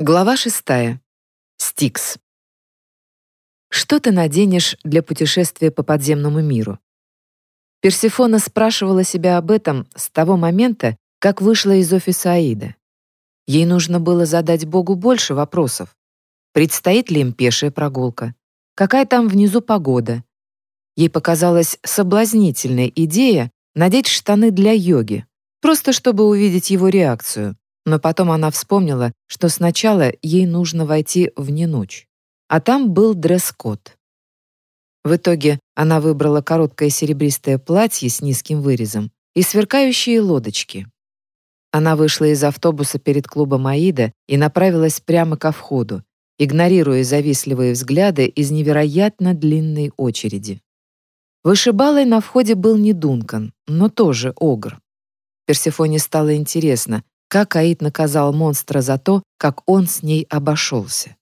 Глава шестая. Стикс. Что ты наденешь для путешествия по подземному миру? Персефона спрашивала себя об этом с того момента, как вышла из офиса Аида. Ей нужно было задать Богу больше вопросов. Предстоит ли им пешая прогулка? Какая там внизу погода? Ей показалась соблазнительной идея надеть штаны для йоги, просто чтобы увидеть его реакцию. Но потом она вспомнила, что сначала ей нужно войти в неночь. А там был дресс-код. В итоге она выбрала короткое серебристое платье с низким вырезом и сверкающие лодочки. Она вышла из автобуса перед клубом Аида и направилась прямо ко входу, игнорируя завистливые взгляды из невероятно длинной очереди. Вышибалой на входе был не Дункан, но тоже Огр. Персефоне стало интересно, как Аид наказал монстра за то, как он с ней обошелся.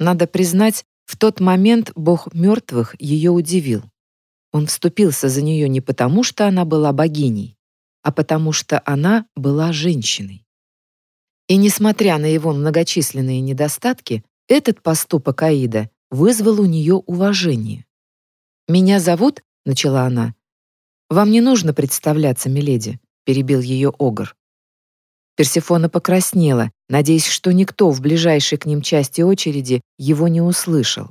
Надо признать, в тот момент бог мертвых ее удивил. Он вступился за нее не потому, что она была богиней, а потому что она была женщиной. И несмотря на его многочисленные недостатки, этот поступок Аида вызвал у нее уважение. «Меня зовут», — начала она. «Вам не нужно представляться, миледи», — перебил ее Огр. Персефона покраснела, надеясь, что никто в ближайшей к ним части очереди его не услышал.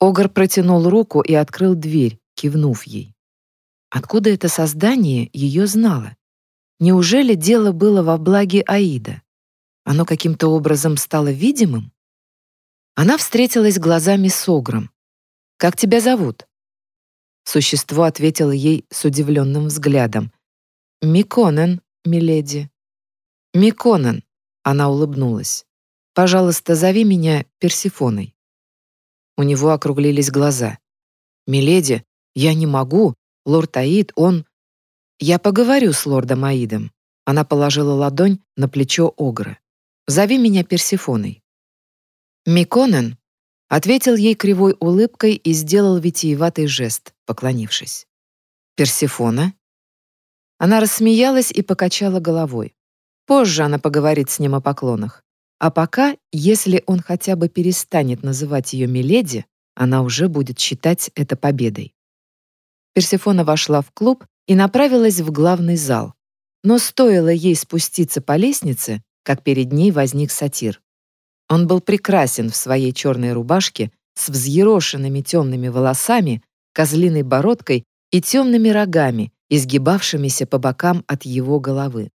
Огр протянул руку и открыл дверь, кивнув ей. Откуда это создание ее знало? Неужели дело было во благе Аида? Оно каким-то образом стало видимым? Она встретилась глазами с Огром. «Как тебя зовут?» Существо ответило ей с удивленным взглядом. «Миконен, миледи». «Миконан», — она улыбнулась. «Пожалуйста, зови меня Персифоной». У него округлились глаза. «Миледи, я не могу. Лорд Аид, он...» «Я поговорю с лордом Аидом». Она положила ладонь на плечо Огра. «Зови меня Персифоной». «Миконен», — ответил ей кривой улыбкой и сделал витиеватый жест, поклонившись. «Персифона?» Она рассмеялась и покачала головой. Позже она поговорит с ним о поклонах. А пока, если он хотя бы перестанет называть ее Миледи, она уже будет считать это победой. Персефона вошла в клуб и направилась в главный зал. Но стоило ей спуститься по лестнице, как перед ней возник сатир. Он был прекрасен в своей черной рубашке с взъерошенными темными волосами, козлиной бородкой и темными рогами, изгибавшимися по бокам от его головы.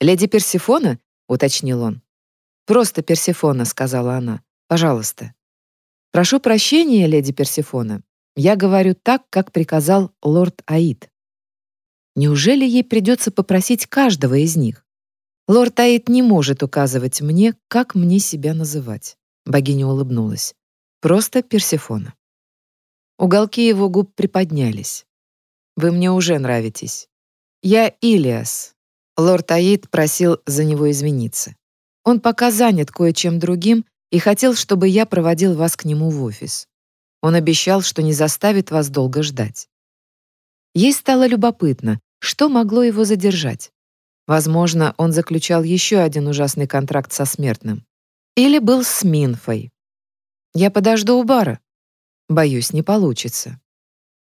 «Леди Персифона?» — уточнил он. «Просто Персифона», — сказала она. «Пожалуйста». «Прошу прощения, леди Персифона. Я говорю так, как приказал лорд Аид». Неужели ей придется попросить каждого из них? Лорд Аид не может указывать мне, как мне себя называть. Богиня улыбнулась. Просто Персифона. Уголки его губ приподнялись. Вы мне уже нравитесь. Я Илиас, Лорд Аид просил за него извиниться. Он пока занят кое-чем другим и хотел, чтобы я проводил вас к нему в офис. Он обещал, что не заставит вас долго ждать. Ей стало любопытно, что могло его задержать. Возможно, он заключал еще один ужасный контракт со смертным. Или был с Минфой. «Я подожду у бара». «Боюсь, не получится».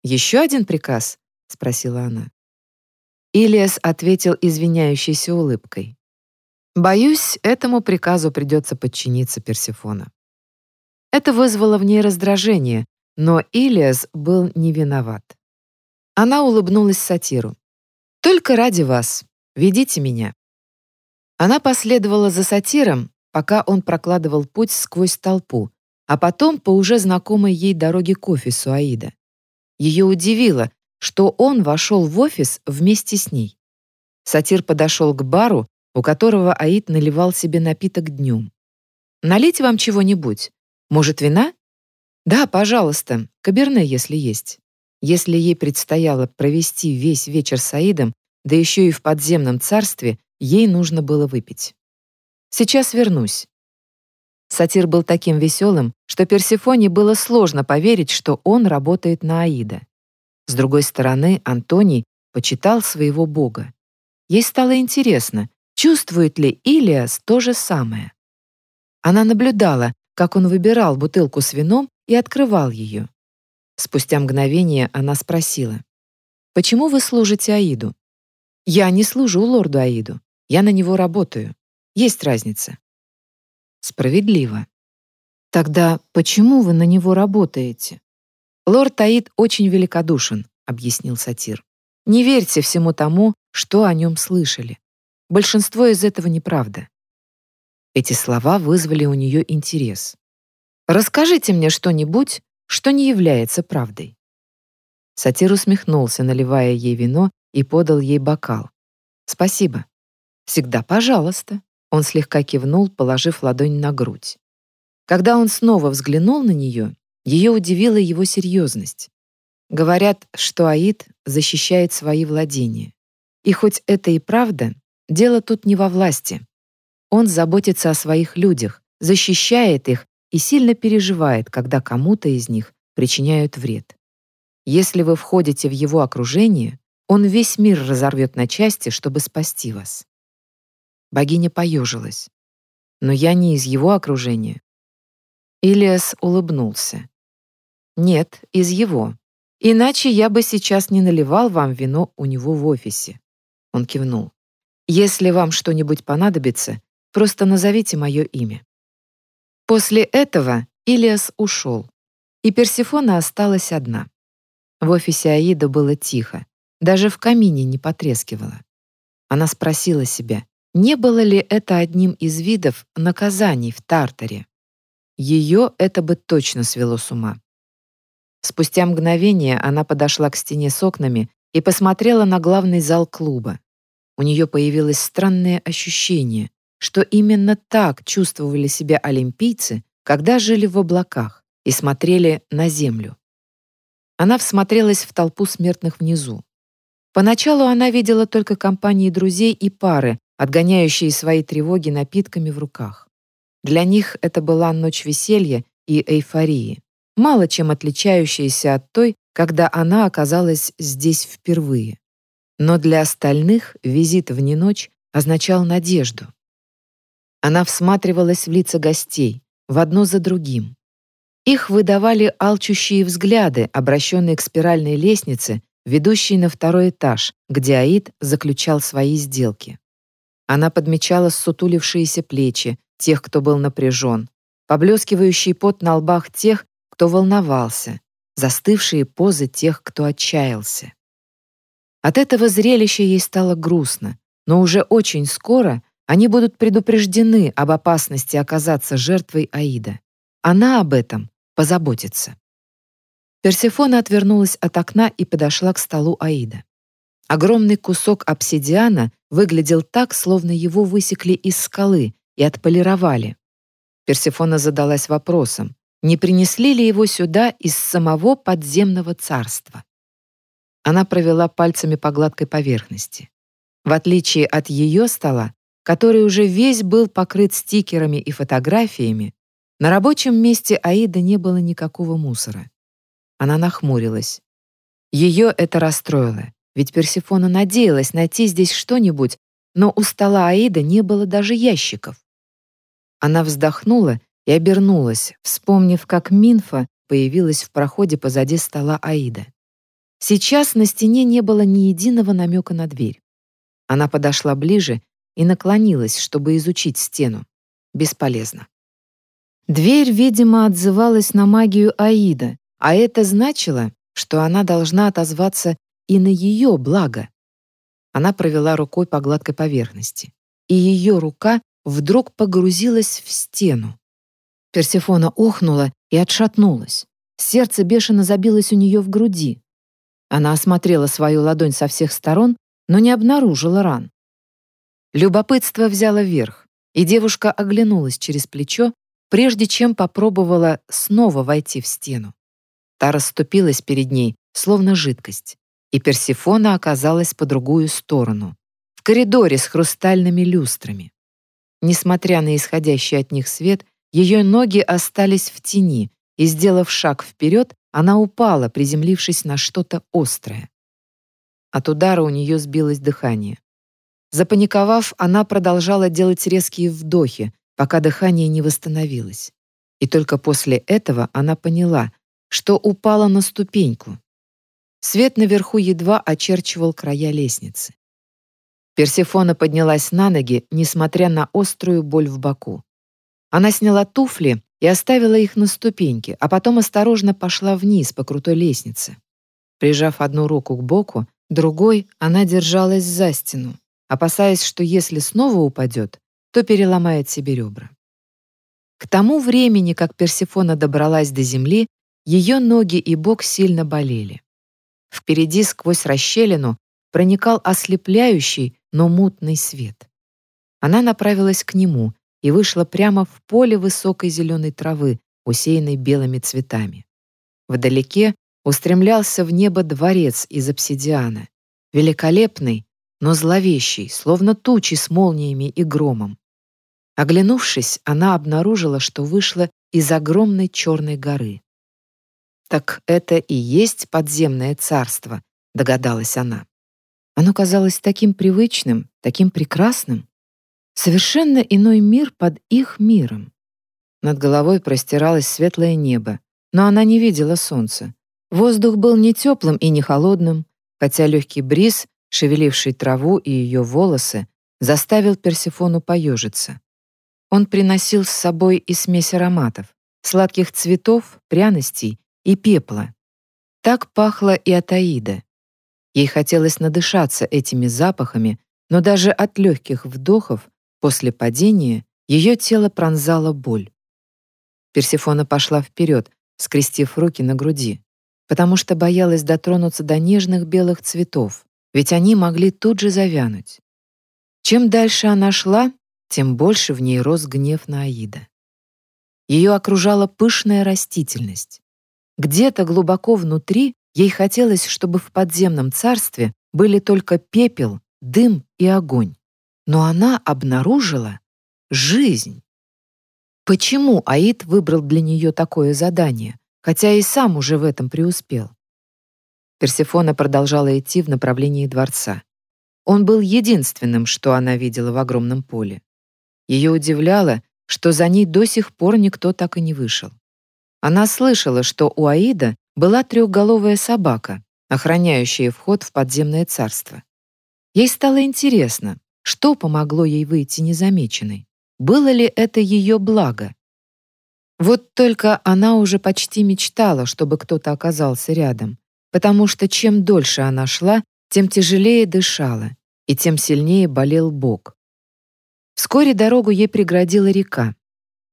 «Еще один приказ?» — спросила она. Илиас ответил извиняющейся улыбкой. «Боюсь, этому приказу придется подчиниться Персефона». Это вызвало в ней раздражение, но Илиас был не виноват. Она улыбнулась сатиру. «Только ради вас. Ведите меня». Она последовала за сатиром, пока он прокладывал путь сквозь толпу, а потом по уже знакомой ей дороге к офису Аида. Ее удивило, что он вошел в офис вместе с ней. Сатир подошел к бару, у которого Аид наливал себе напиток днем. «Налить вам чего-нибудь? Может, вина?» «Да, пожалуйста, каберне, если есть». Если ей предстояло провести весь вечер с Аидом, да еще и в подземном царстве, ей нужно было выпить. «Сейчас вернусь». Сатир был таким веселым, что Персефоне было сложно поверить, что он работает на Аида. С другой стороны, Антоний почитал своего бога. Ей стало интересно, чувствует ли Илиас то же самое. Она наблюдала, как он выбирал бутылку с вином и открывал ее. Спустя мгновение она спросила, «Почему вы служите Аиду?» «Я не служу лорду Аиду. Я на него работаю. Есть разница». «Справедливо. Тогда почему вы на него работаете?» «Лорд Аид очень великодушен», — объяснил сатир. «Не верьте всему тому, что о нем слышали. Большинство из этого неправда». Эти слова вызвали у нее интерес. «Расскажите мне что-нибудь, что не является правдой». Сатир усмехнулся, наливая ей вино, и подал ей бокал. «Спасибо». «Всегда пожалуйста». Он слегка кивнул, положив ладонь на грудь. Когда он снова взглянул на нее, ее удивила его серьезность. Говорят, что Аид защищает свои владения. И хоть это и правда, дело тут не во власти. Он заботится о своих людях, защищает их и сильно переживает, когда кому-то из них причиняют вред. Если вы входите в его окружение, он весь мир разорвет на части, чтобы спасти вас. Богиня поежилась. Но я не из его окружения. Илиас улыбнулся. Нет, из его. Иначе я бы сейчас не наливал вам вино у него в офисе. Он кивнул. Если вам что-нибудь понадобится, просто назовите мое имя. После этого Илиас ушел, и Персифона осталась одна. В офисе Аида было тихо, даже в камине не потрескивало. Она спросила себя, не было ли это одним из видов наказаний в Тартаре. Ее это бы точно свело с ума. Спустя мгновение она подошла к стене с окнами и посмотрела на главный зал клуба. У нее появилось странное ощущение, что именно так чувствовали себя олимпийцы, когда жили в облаках и смотрели на землю. Она всмотрелась в толпу смертных внизу. Поначалу она видела только компании друзей и пары, отгоняющие свои тревоги напитками в руках. Для них это была ночь веселья и эйфории, мало чем отличающаяся от той, когда она оказалась здесь впервые. Но для остальных визит в неночь означал надежду. Она всматривалась в лица гостей, в одно за другим. Их выдавали алчущие взгляды, обращенные к спиральной лестнице, ведущей на второй этаж, где Аид заключал свои сделки. Она подмечала ссутулившиеся плечи тех, кто был напряжен, поблескивающий пот на лбах тех, кто волновался, застывшие позы тех, кто отчаялся. От этого зрелища ей стало грустно, но уже очень скоро они будут предупреждены об опасности оказаться жертвой Аида. Она об этом позаботится. Персефона отвернулась от окна и подошла к столу Аида. Огромный кусок обсидиана выглядел так, словно его высекли из скалы и отполировали. Персефона задалась вопросом, не принесли ли его сюда из самого подземного царства. Она провела пальцами по гладкой поверхности. В отличие от ее стола, который уже весь был покрыт стикерами и фотографиями, на рабочем месте Аида не было никакого мусора. Она нахмурилась. Ее это расстроило, ведь Персефона надеялась найти здесь что-нибудь, но у стола Аида не было даже ящиков. Она вздохнула и обернулась, вспомнив, как Минфа появилась в проходе позади стола Аида. Сейчас на стене не было ни единого намека на дверь. Она подошла ближе и наклонилась, чтобы изучить стену. Бесполезно. Дверь, видимо, отзывалась на магию Аида, а это значило, что она должна отозваться и на ее благо. Она провела рукой по гладкой поверхности, и ее рука вдруг погрузилась в стену. Персефона охнула и отшатнулась. Сердце бешено забилось у нее в груди. Она осмотрела свою ладонь со всех сторон, но не обнаружила ран. Любопытство взяло верх, и девушка оглянулась через плечо, прежде чем попробовала снова войти в стену. Та расступилась перед ней, словно жидкость, и Персифона оказалась по другую сторону, в коридоре с хрустальными люстрами. Несмотря на исходящий от них свет, ее ноги остались в тени, и, сделав шаг вперед, она упала, приземлившись на что-то острое. От удара у нее сбилось дыхание. Запаниковав, она продолжала делать резкие вдохи, пока дыхание не восстановилось. И только после этого она поняла, что упала на ступеньку. Свет наверху едва очерчивал края лестницы. Персефона поднялась на ноги, несмотря на острую боль в боку. Она сняла туфли и оставила их на ступеньке, а потом осторожно пошла вниз по крутой лестнице. Прижав одну руку к боку, другой она держалась за стену, опасаясь, что если снова упадет, то переломает себе ребра. К тому времени, как Персефона добралась до земли, ее ноги и бок сильно болели. Впереди сквозь расщелину проникал ослепляющий, но мутный свет. Она направилась к нему и вышла прямо в поле высокой зеленой травы, усеянной белыми цветами. Вдалеке устремлялся в небо дворец из обсидиана, великолепный, но зловещий, словно тучи с молниями и громом. Оглянувшись, она обнаружила, что вышла из огромной черной горы. «Так это и есть подземное царство», — догадалась она. Оно казалось таким привычным, таким прекрасным. Совершенно иной мир под их миром. Над головой простиралось светлое небо, но она не видела солнца. Воздух был не теплым и не холодным, хотя легкий бриз, шевеливший траву и ее волосы, заставил Персефону поежиться. Он приносил с собой и смесь ароматов, сладких цветов, пряностей и пепла. Так пахло и от Аида. Ей хотелось надышаться этими запахами, но даже от легких вдохов после падения ее тело пронзала боль. Персефона пошла вперед, скрестив руки на груди, потому что боялась дотронуться до нежных белых цветов, ведь они могли тут же завянуть. Чем дальше она шла, тем больше в ней рос гнев на Аида. Ее окружала пышная растительность. Где-то глубоко внутри ей хотелось, чтобы в подземном царстве были только пепел, дым и огонь. Но она обнаружила жизнь. Почему Аид выбрал для нее такое задание, хотя и сам уже в этом преуспел? Персефона продолжала идти в направлении дворца. Он был единственным, что она видела в огромном поле. Ее удивляло, что за ней до сих пор никто так и не вышел. Она слышала, что у Аида была трехголовая собака, охраняющая вход в подземное царство. Ей стало интересно, что помогло ей выйти незамеченной. Было ли это ее благо? Вот только она уже почти мечтала, чтобы кто-то оказался рядом, потому что чем дольше она шла, тем тяжелее дышала, и тем сильнее болел бок. Вскоре дорогу ей преградила река,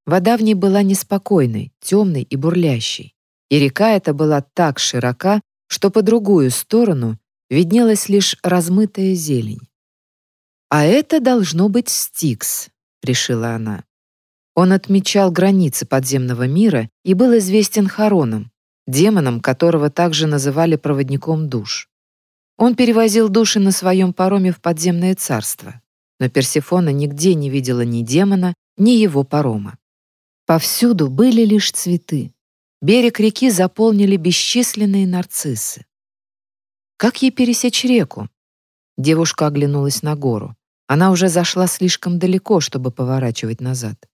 Вода в ней была неспокойной, темной и бурлящей. И река эта была так широка, что по другую сторону виднелась лишь размытая зелень. «А это должно быть Стикс», — решила она. Он отмечал границы подземного мира и был известен Хароном, демоном, которого также называли проводником душ. Он перевозил души на своем пароме в подземное царство, но Персефона нигде не видела ни демона, ни его парома. Повсюду были лишь цветы. Берег реки заполнили бесчисленные нарциссы. Как ей пересечь реку? Девушка оглянулась на гору. Она уже зашла слишком далеко, чтобы поворачивать назад.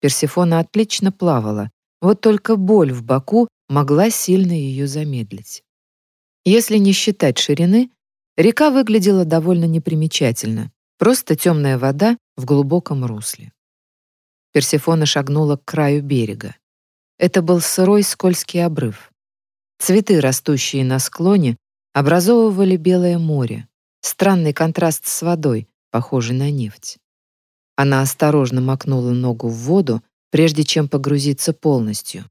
Персефона отлично плавала, вот только боль в боку могла сильно ее замедлить. Если не считать ширины, река выглядела довольно непримечательно, просто темная вода в глубоком русле. Персефона шагнула к краю берега. Это был сырой скользкий обрыв. Цветы, растущие на склоне, образовывали белое море. Странный контраст с водой, похожий на нефть. Она осторожно макнула ногу в воду, прежде чем погрузиться полностью.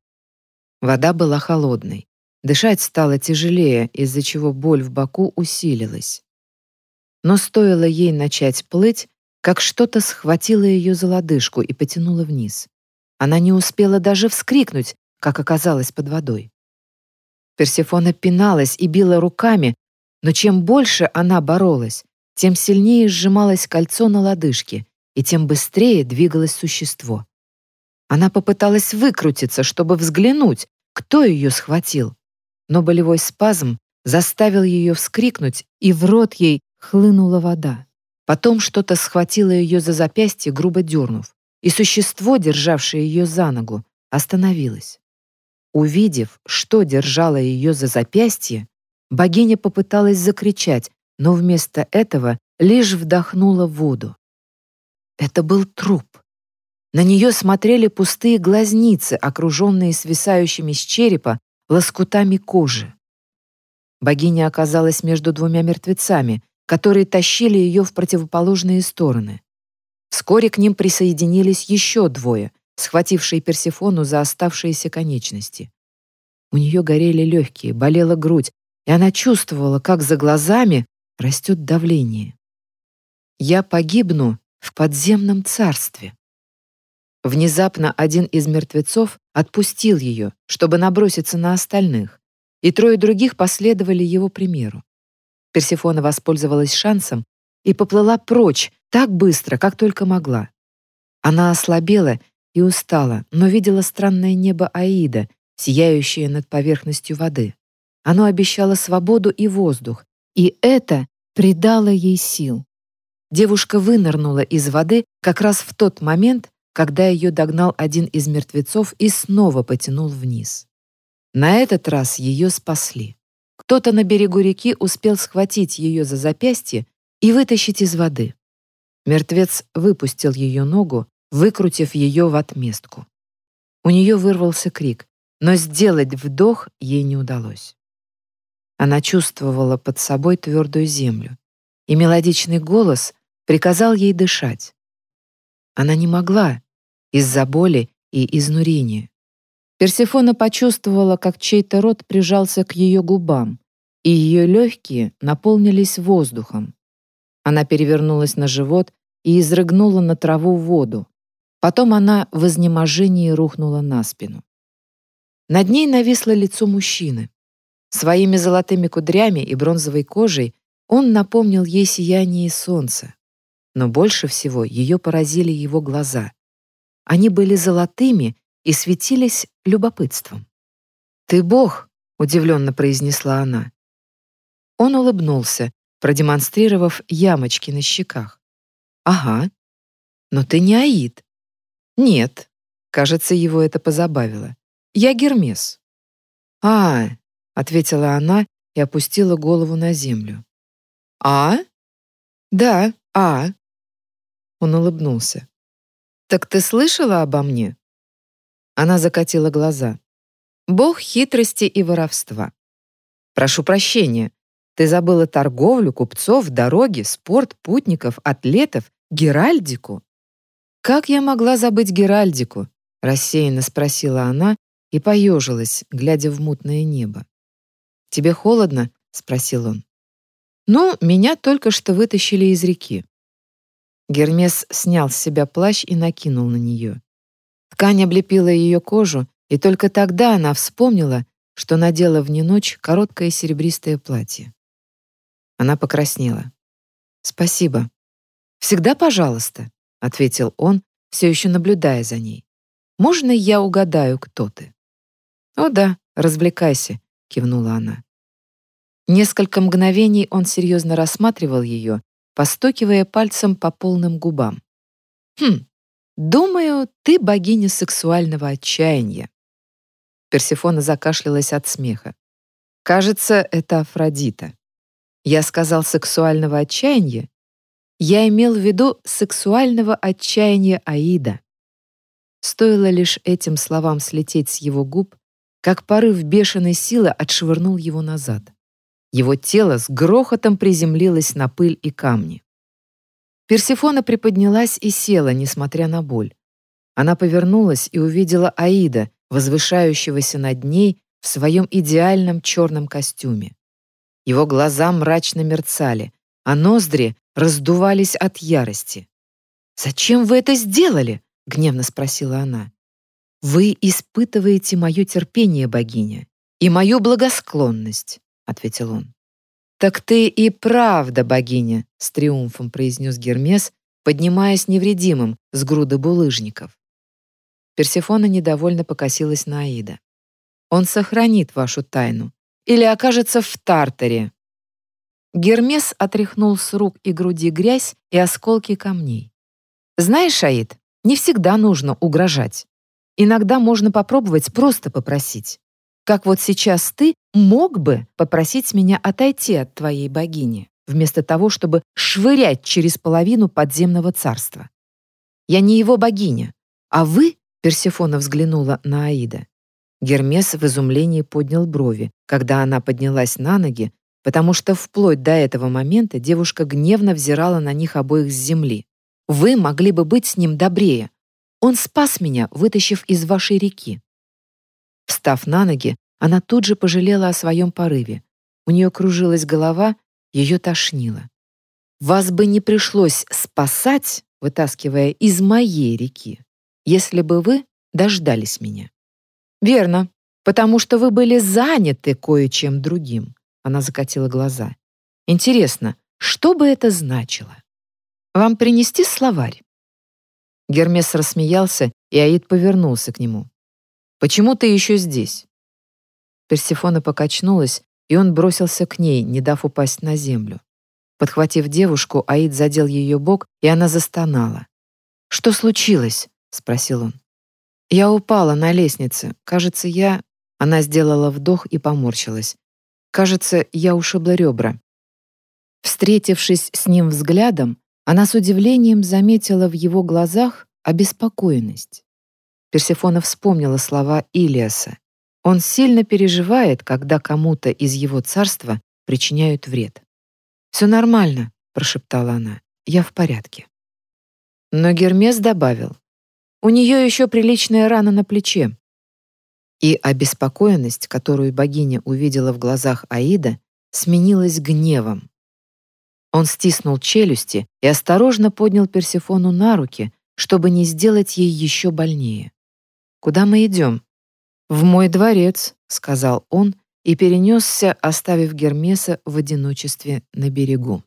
Вода была холодной. Дышать стало тяжелее, из-за чего боль в боку усилилась. Но стоило ей начать плыть, как что-то схватило ее за лодыжку и потянуло вниз. Она не успела даже вскрикнуть, как оказалась под водой. Персефона пиналась и била руками, но чем больше она боролась, тем сильнее сжималось кольцо на лодыжке, и тем быстрее двигалось существо. Она попыталась выкрутиться, чтобы взглянуть, кто ее схватил, но болевой спазм заставил ее вскрикнуть, и в рот ей хлынула вода. Потом что-то схватило ее за запястье, грубо дернув. и существо, державшее ее за ногу, остановилось. Увидев, что держало ее за запястье, богиня попыталась закричать, но вместо этого лишь вдохнула воду. Это был труп. На нее смотрели пустые глазницы, окруженные свисающими с черепа лоскутами кожи. Богиня оказалась между двумя мертвецами, которые тащили ее в противоположные стороны. Вскоре к ним присоединились еще двое, схватившие Персефону за оставшиеся конечности. У нее горели легкие, болела грудь, и она чувствовала, как за глазами растет давление. «Я погибну в подземном царстве». Внезапно один из мертвецов отпустил ее, чтобы наброситься на остальных, и трое других последовали его примеру. Персефона воспользовалась шансом и поплыла прочь так быстро, как только могла. Она ослабела и устала, но видела странное небо Аида, сияющее над поверхностью воды. Оно обещало свободу и воздух, и это придало ей сил. Девушка вынырнула из воды как раз в тот момент, когда ее догнал один из мертвецов и снова потянул вниз. На этот раз ее спасли. Кто-то на берегу реки успел схватить ее за запястье и вытащить из воды. Мертвец выпустил ее ногу, выкрутив ее в отместку. У нее вырвался крик, но сделать вдох ей не удалось. Она чувствовала под собой твердую землю, и мелодичный голос приказал ей дышать. Она не могла из-за боли и изнурения. Персефона почувствовала, как чей-то рот прижался к ее губам, и ее легкие наполнились воздухом. Она перевернулась на живот и изрыгнула на траву воду. Потом она в изнеможении рухнула на спину. Над ней нависло лицо мужчины. Своими золотыми кудрями и бронзовой кожей он напомнил ей сияние солнца. Но больше всего ее поразили его глаза. Они были золотыми и светились любопытством. «Ты бог!» — удивленно произнесла она. Он улыбнулся, продемонстрировав ямочки на щеках. «Ага. Но ты не Аид». «Нет». Кажется, его это позабавило. «Я Гермес». «А», — ответила она и опустила голову на землю. «А?» «Да, а». Он улыбнулся. «Так ты слышала обо мне?» Она закатила глаза. «Бог хитрости и воровства». «Прошу прощения, ты забыла торговлю, купцов, дороги, спорт, путников, атлетов, Геральдику?» «Как я могла забыть Геральдику?» — рассеянно спросила она и поежилась, глядя в мутное небо. «Тебе холодно?» — спросил он. «Ну, меня только что вытащили из реки». Гермес снял с себя плащ и накинул на нее. Ткань облепила ее кожу, и только тогда она вспомнила, что надела в ночь короткое серебристое платье. Она покраснела. «Спасибо». «Всегда пожалуйста», — ответил он, все еще наблюдая за ней. «Можно я угадаю, кто ты?» «О да, развлекайся», — кивнула она. Несколько мгновений он серьезно рассматривал ее, постукивая пальцем по полным губам. «Хм, думаю, ты богиня сексуального отчаяния». Персефона закашлялась от смеха. «Кажется, это Афродита». Я сказал «сексуального отчаяния», я имел в виду сексуального отчаяния Аида. Стоило лишь этим словам слететь с его губ, как порыв бешеной силы отшвырнул его назад. Его тело с грохотом приземлилось на пыль и камни. Персефона приподнялась и села, несмотря на боль. Она повернулась и увидела Аида, возвышающегося над ней в своем идеальном черном костюме. Его глаза мрачно мерцали, а ноздри раздувались от ярости. «Зачем вы это сделали?» — гневно спросила она. «Вы испытываете мое терпение, богиня, и мою благосклонность», — ответил он. «Так ты и правда богиня», — с триумфом произнес Гермес, поднимаясь невредимым с груды булыжников. Персефона недовольно покосилась на Аида. «Он сохранит вашу тайну или окажется в Тартаре, Гермес отряхнул с рук и груди грязь и осколки камней. «Знаешь, Аид, Не всегда нужно угрожать. Иногда можно попробовать просто попросить. Как вот сейчас ты мог бы попросить меня отойти от твоей богини, вместо того, чтобы швырять через половину подземного царства. Я не его богиня, а вы, Персефона взглянула на Аида. Гермес в изумлении поднял брови, когда она поднялась на ноги, потому что вплоть до этого момента девушка гневно взирала на них обоих с земли. «Вы могли бы быть с ним добрее. Он спас меня, вытащив из вашей реки». Встав на ноги, она тут же пожалела о своем порыве. У нее кружилась голова, ее тошнило. «Вас бы не пришлось спасать, вытаскивая из моей реки, если бы вы дождались меня». «Верно, потому что вы были заняты кое-чем другим», она закатила глаза. «Интересно, что бы это значило? Вам принести словарь?» Гермес рассмеялся, и Аид повернулся к нему. «Почему ты еще здесь?» Персифона покачнулась, и он бросился к ней, не дав упасть на землю. Подхватив девушку, Аид задел ее бок, и она застонала. «Что случилось?» — спросил он. «Я упала на лестнице. Кажется, я...» Она сделала вдох и поморщилась. «Кажется, я ушибла ребра». Встретившись с ним взглядом, она с удивлением заметила в его глазах обеспокоенность. Персефона вспомнила слова Илиаса. Он сильно переживает, когда кому-то из его царства причиняют вред. «Все нормально», — прошептала она, — «я в порядке». Но Гермес добавил, «У нее еще приличная рана на плече». И обеспокоенность, которую богиня увидела в глазах Аида, сменилась гневом. Он стиснул челюсти и осторожно поднял Персефону на руки, чтобы не сделать ей еще больнее. «Куда мы идем?» «В мой дворец», — сказал он и перенесся, оставив Гермеса в одиночестве на берегу.